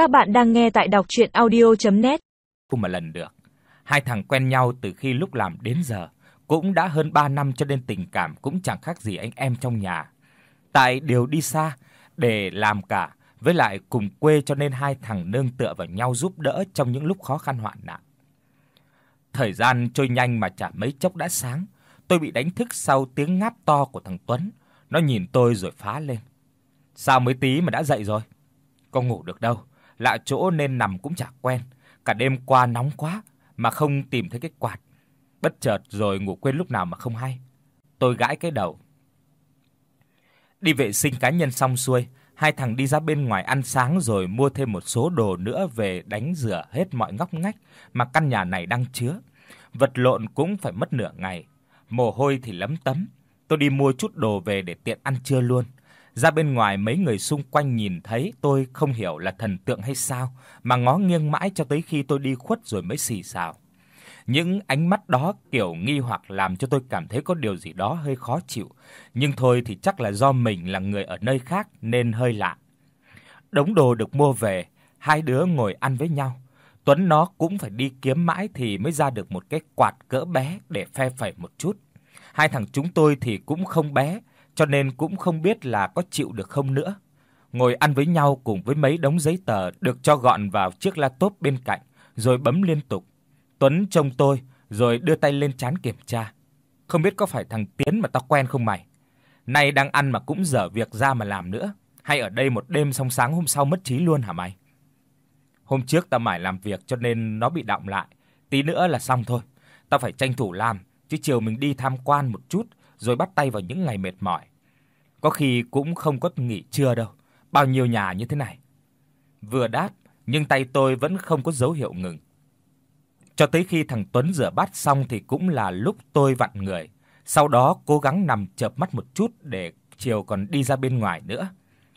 Các bạn đang nghe tại đọc audio net Cùng một lần được. Hai thằng quen nhau từ khi lúc làm đến giờ, cũng đã hơn 3 năm cho nên tình cảm cũng chẳng khác gì anh em trong nhà. Tại đều đi xa để làm cả, với lại cùng quê cho nên hai thằng nương tựa vào nhau giúp đỡ trong những lúc khó khăn hoạn nạn. Thời gian trôi nhanh mà chả mấy chốc đã sáng, tôi bị đánh thức sau tiếng ngáp to của thằng Tuấn. Nó nhìn tôi rồi phá lên. Sao mới tí mà đã dậy rồi? Con ngủ được đâu, lạ chỗ nên nằm cũng chả quen. Cả đêm qua nóng quá mà không tìm thấy cái quạt. Bất chợt rồi ngủ quên lúc nào mà không hay. Tôi gãi cái đầu. Đi vệ sinh cá nhân xong xuôi, hai thằng đi ra bên ngoài ăn sáng rồi mua thêm một số đồ nữa về đánh rửa hết mọi ngóc ngách mà căn nhà này đang chứa. Vật lộn cũng phải mất nửa ngày, mồ hôi thì lấm tấm. Tôi đi mua chút đồ về để tiện ăn trưa luôn. Ra bên ngoài mấy người xung quanh nhìn thấy tôi không hiểu là thần tượng hay sao mà ngó nghiêng mãi cho tới khi tôi đi khuất rồi mới xì xào. Những ánh mắt đó kiểu nghi hoặc làm cho tôi cảm thấy có điều gì đó hơi khó chịu, nhưng thôi thì chắc là do mình là người ở nơi khác nên hơi lạ. Đống đồ được mua về, hai đứa ngồi ăn với nhau. Tuấn nó cũng phải đi kiếm mãi thì mới ra được một cái quạt cỡ bé để phe phẩy một chút. Hai thằng chúng tôi thì cũng không bé, cho nên cũng không biết là có chịu được không nữa. Ngồi ăn với nhau cùng với mấy đống giấy tờ được cho gọn vào chiếc laptop bên cạnh, rồi bấm liên tục. Tuấn trông tôi rồi đưa tay lên trán kiểm tra. Không biết có phải thằng Tiến mà tao quen không mày? Nay đang ăn mà cũng dở việc ra mà làm nữa, hay ở đây một đêm xong sáng hôm sau mất trí luôn hả mày? Hôm trước tao mải làm việc cho nên nó bị đọng lại, tí nữa là xong thôi. Tao phải tranh thủ làm, chứ chiều mình đi tham quan một chút rồi bắt tay vào những ngày mệt mỏi. Có khi cũng không có nghỉ trưa đâu, bao nhiêu nhà như thế này. Vừa đáp, nhưng tay tôi vẫn không có dấu hiệu ngừng. Cho tới khi thằng Tuấn rửa bát xong thì cũng là lúc tôi vặn người, sau đó cố gắng nằm chợp mắt một chút để chiều còn đi ra bên ngoài nữa.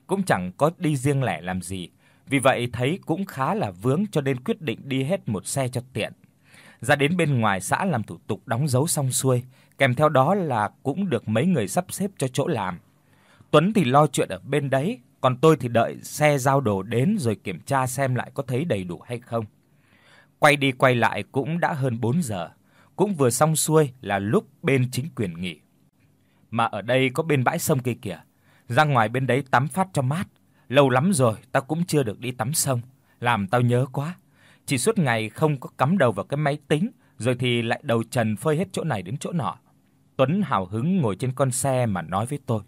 Cũng chẳng có đi riêng lẻ làm gì, vì vậy thấy cũng khá là vướng cho nên quyết định đi hết một xe cho tiện. Ra đến bên ngoài xã làm thủ tục đóng dấu xong xuôi, kèm theo đó là cũng được mấy người sắp xếp cho chỗ làm. Tuấn thì lo chuyện ở bên đấy, còn tôi thì đợi xe giao đồ đến rồi kiểm tra xem lại có thấy đầy đủ hay không. Quay đi quay lại cũng đã hơn 4 giờ, cũng vừa xong xuôi là lúc bên chính quyền nghỉ. Mà ở đây có bên bãi sông kia kìa, ra ngoài bên đấy tắm phát cho mát. Lâu lắm rồi tao cũng chưa được đi tắm sông, làm tao nhớ quá. Chỉ suốt ngày không có cắm đầu vào cái máy tính, rồi thì lại đầu trần phơi hết chỗ này đến chỗ nọ. Tuấn hào hứng ngồi trên con xe mà nói với tôi.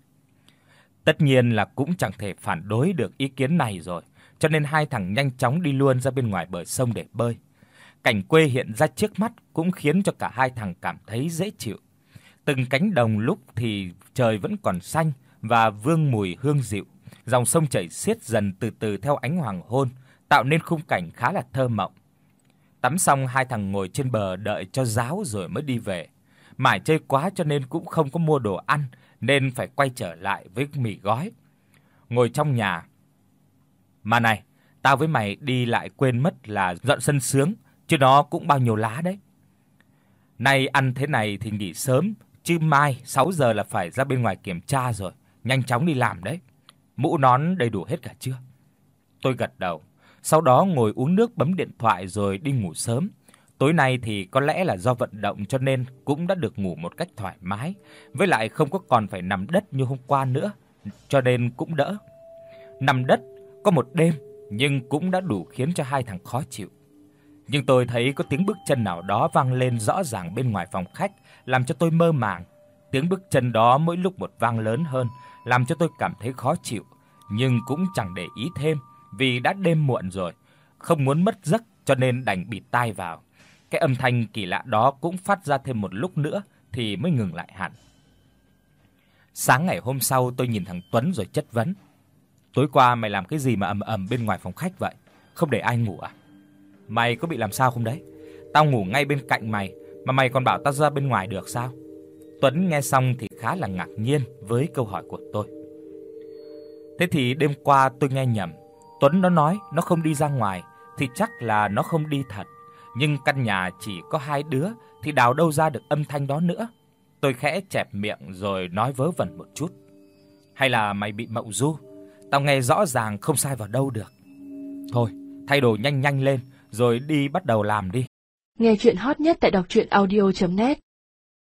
Tất nhiên là cũng chẳng thể phản đối được ý kiến này rồi, cho nên hai thằng nhanh chóng đi luôn ra bên ngoài bờ sông để bơi. Cảnh quê hiện ra trước mắt cũng khiến cho cả hai thằng cảm thấy dễ chịu. Từng cánh đồng lúc thì trời vẫn còn xanh và vương mùi hương dịu, dòng sông chảy xiết dần từ từ theo ánh hoàng hôn, tạo nên khung cảnh khá là thơ mộng. Tắm xong hai thằng ngồi trên bờ đợi cho ráo rồi mới đi về. Mải chơi quá cho nên cũng không có mua đồ ăn nên phải quay trở lại với mì gói. Ngồi trong nhà. Mà này, tao với mày đi lại quên mất là dọn sân sướng, chứ nó cũng bao nhiêu lá đấy. Nay ăn thế này thì nghỉ sớm, chứ mai 6 giờ là phải ra bên ngoài kiểm tra rồi, nhanh chóng đi làm đấy. Mũ nón đầy đủ hết cả chưa? Tôi gật đầu, sau đó ngồi uống nước bấm điện thoại rồi đi ngủ sớm. Tối nay thì có lẽ là do vận động cho nên cũng đã được ngủ một cách thoải mái, với lại không có còn phải nằm đất như hôm qua nữa, cho nên cũng đỡ. Nằm đất có một đêm nhưng cũng đã đủ khiến cho hai thằng khó chịu. Nhưng tôi thấy có tiếng bước chân nào đó vang lên rõ ràng bên ngoài phòng khách, làm cho tôi mơ màng. Tiếng bước chân đó mỗi lúc một vang lớn hơn, làm cho tôi cảm thấy khó chịu, nhưng cũng chẳng để ý thêm vì đã đêm muộn rồi, không muốn mất giấc cho nên đành bịt tai vào. Cái âm thanh kỳ lạ đó cũng phát ra thêm một lúc nữa thì mới ngừng lại hẳn. Sáng ngày hôm sau tôi nhìn thằng Tuấn rồi chất vấn. Tối qua mày làm cái gì mà ầm ầm bên ngoài phòng khách vậy? Không để ai ngủ à? Mày có bị làm sao không đấy? Tao ngủ ngay bên cạnh mày mà mày còn bảo tao ra bên ngoài được sao? Tuấn nghe xong thì khá là ngạc nhiên với câu hỏi của tôi. Thế thì đêm qua tôi nghe nhầm. Tuấn nó nói nó không đi ra ngoài thì chắc là nó không đi thật, nhưng căn nhà chỉ có hai đứa thì đào đâu ra được âm thanh đó nữa. Tôi khẽ chẹp miệng rồi nói vớ vẩn một chút. Hay là mày bị mộng du? Tao nghe rõ ràng không sai vào đâu được. Thôi, thay đồ nhanh nhanh lên rồi đi bắt đầu làm đi. Nghe truyện hot nhất tại doctruyenaudio.net